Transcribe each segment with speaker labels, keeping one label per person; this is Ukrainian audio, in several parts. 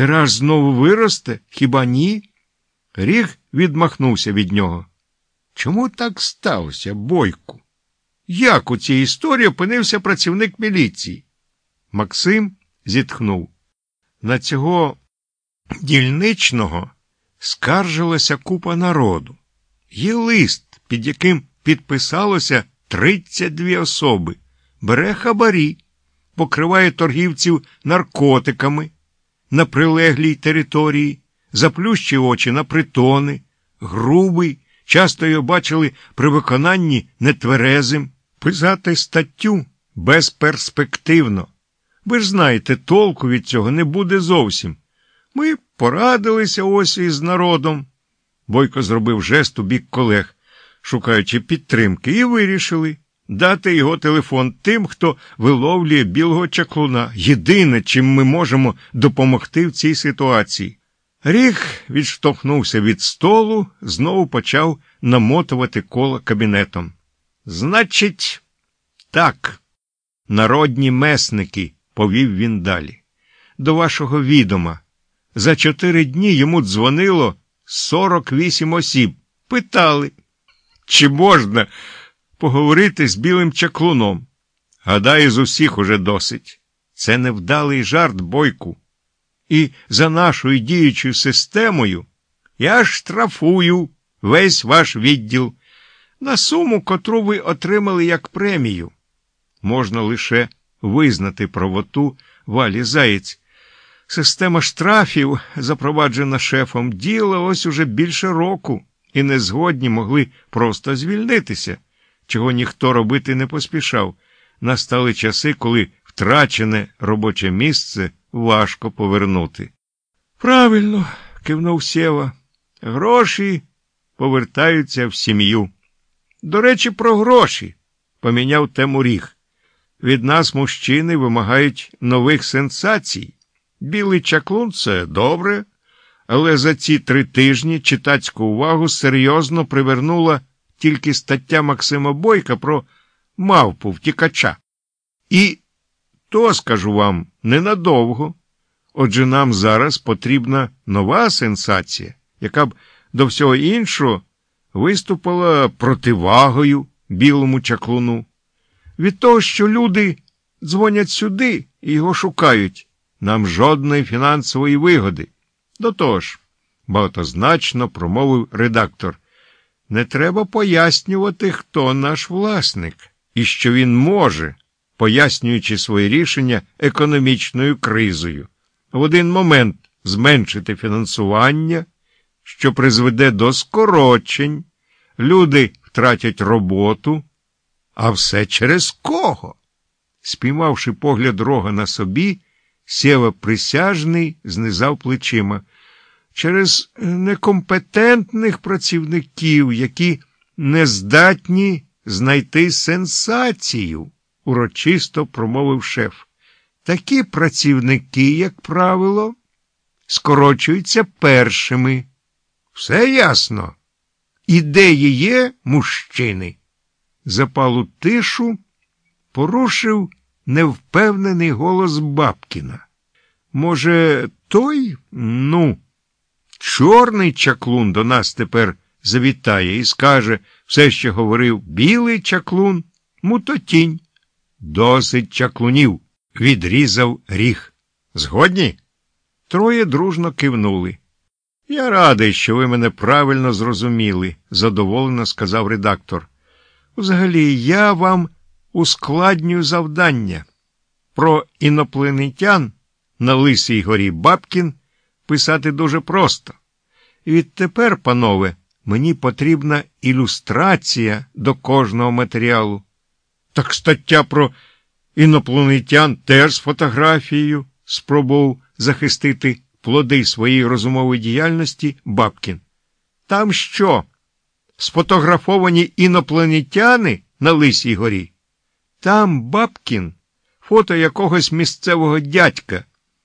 Speaker 1: Тираж знову виросте, хіба ні? Ріг відмахнувся від нього. Чому так сталося, бойку? Як у цій історії опинився працівник міліції? Максим зітхнув. На цього дільничного скаржилася купа народу. Є лист, під яким підписалося 32 особи, бере хабарі, покриває торгівців наркотиками на прилеглій території, заплющує очі на притони, грубий, часто його бачили при виконанні нетверезим, писати статтю безперспективно. Ви ж знаєте, толку від цього не буде зовсім. Ми порадилися ось із народом. Бойко зробив жест у бік колег, шукаючи підтримки, і вирішили дати його телефон тим, хто виловлює білого чаклуна. Єдине, чим ми можемо допомогти в цій ситуації. Ріг відштовхнувся від столу, знову почав намотувати коло кабінетом. Значить, так, народні месники, повів він далі. До вашого відома. За чотири дні йому дзвонило 48 осіб. Питали, чи можна поговорити з білим чаклуном. Гадаю, з усіх уже досить. Це невдалий жарт, бойку. І за нашою діючою системою я штрафую весь ваш відділ на суму, котру ви отримали як премію. Можна лише визнати правоту валі заєць. Система штрафів, запроваджена шефом, діяла ось уже більше року, і незгодні могли просто звільнитися, чого ніхто робити не поспішав. Настали часи, коли втрачене робоче місце важко повернути. Правильно, кивнув Сєва, гроші повертаються в сім'ю. До речі, про гроші, поміняв тему ріг. Від нас мужчини вимагають нових сенсацій. Білий чаклун це добре, але за ці три тижні читацьку увагу серйозно привернула тільки стаття Максима Бойка про мавпу втікача. І то, скажу вам, ненадовго. Отже нам зараз потрібна нова сенсація, яка б до всього іншого виступила противагою білому чаклуну. Від того, що люди дзвонять сюди і його шукають, нам жодної фінансової вигоди. До того ж, багатозначно промовив редактор, не треба пояснювати, хто наш власник і що він може, пояснюючи своє рішення економічною кризою, в один момент зменшити фінансування, що призведе до скорочень, люди втратять роботу. А все через кого? Спіймавши погляд рога на собі, сєва присяжний знизав плечима. Через некомпетентних працівників, які не здатні знайти сенсацію, урочисто промовив шеф. Такі працівники, як правило, скорочуються першими. Все ясно. Ідеї є, мужчини. Запалу тишу порушив невпевнений голос Бабкіна. Може, той, ну, чорний чаклун до нас тепер завітає і скаже все, що говорив білий чаклун, мутотінь. Досить чаклунів, відрізав ріг. Згодні? Троє дружно кивнули. Я радий, що ви мене правильно зрозуміли, задоволено сказав редактор. Взагалі, я вам ускладнюю завдання. Про інопланетян на Лисій горі Бабкін писати дуже просто. Відтепер, панове, мені потрібна ілюстрація до кожного матеріалу. Так стаття про інопланетян теж з фотографією спробував захистити плоди своєї розумової діяльності Бабкін. Там що? Сфотографовані інопланетяни на Лисій горі? Там Бабкін, фото якогось місцевого дядька,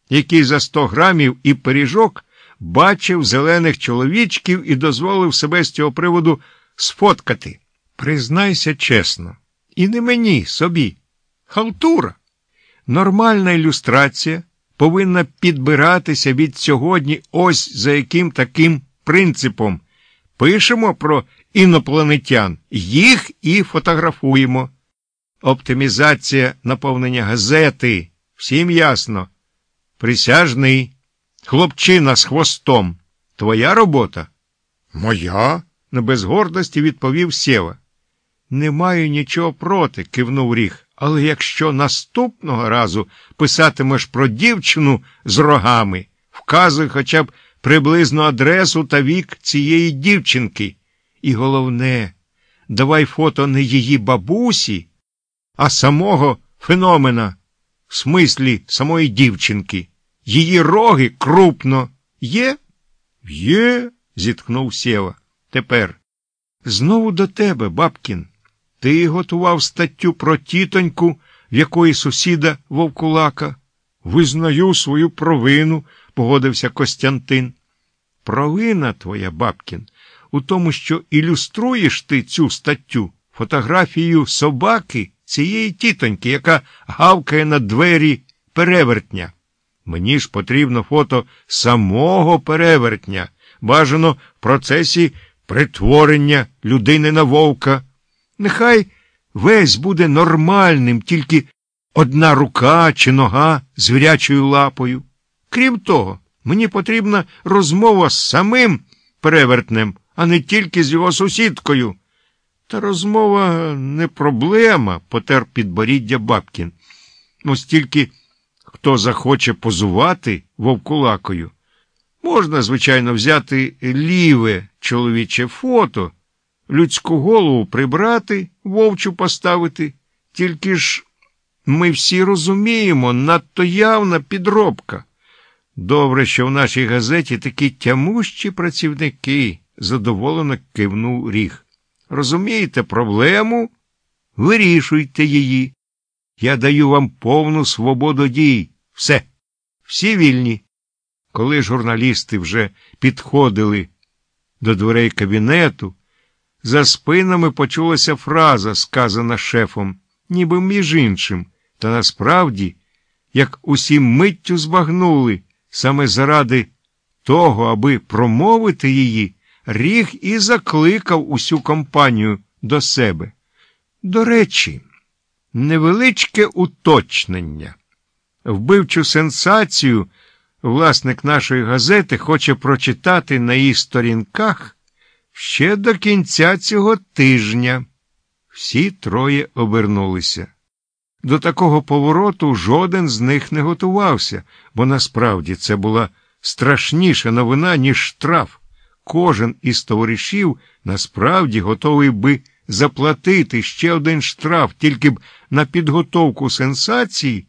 Speaker 1: який за сто грамів і пиріжок бачив зелених чоловічків і дозволив себе з цього приводу сфоткати. Признайся чесно, і не мені собі. Халтура. Нормальна ілюстрація повинна підбиратися від сьогодні ось за яким таким принципом. Пишемо про інопланетян, їх і фотографуємо. Оптимізація наповнення газети. Всім ясно. Присяжний, хлопчина з хвостом. Твоя робота? Моя, не без гордості відповів Сєва. Не маю нічого проти, кивнув ріг. Але якщо наступного разу писатимеш про дівчину з рогами, вказуй хоча б приблизну адресу та вік цієї дівчинки. І головне, давай фото не її бабусі, а самого феномена, в смислі самої дівчинки. Її роги крупно є? Є, зіткнув Сєва. Тепер. Знову до тебе, Бабкін. Ти готував статтю про тітоньку, в якої сусіда вовкулака. Визнаю свою провину, погодився Костянтин. Провина твоя, Бабкін, у тому, що ілюструєш ти цю статтю фотографією собаки цієї тітоньки, яка гавкає на двері перевертня. Мені ж потрібно фото самого перевертня, бажано в процесі притворення людини на вовка. Нехай весь буде нормальним, тільки одна рука чи нога з вірячою лапою. Крім того, мені потрібна розмова з самим перевертнем, а не тільки з його сусідкою. Та розмова не проблема, потер підборіддя Бабкін. Ну, стільки хто захоче позувати вовкулакою. Можна, звичайно, взяти ліве чоловіче фото, людську голову прибрати, вовчу поставити. Тільки ж ми всі розуміємо, надто явна підробка. Добре, що в нашій газеті такі тямущі працівники, задоволено кивнув ріг. Розумієте проблему? Вирішуйте її. Я даю вам повну свободу дій. Все. Всі вільні. Коли журналісти вже підходили до дверей кабінету, за спинами почулася фраза, сказана шефом, ніби між іншим, та насправді, як усі миттю збагнули, саме заради того, аби промовити її, ріг і закликав усю компанію до себе. До речі, невеличке уточнення. Вбивчу сенсацію власник нашої газети хоче прочитати на її сторінках ще до кінця цього тижня. Всі троє обернулися. До такого повороту жоден з них не готувався, бо насправді це була страшніша новина, ніж штраф. Кожен із товаришів насправді готовий би заплатити ще один штраф, тільки б на підготовку сенсації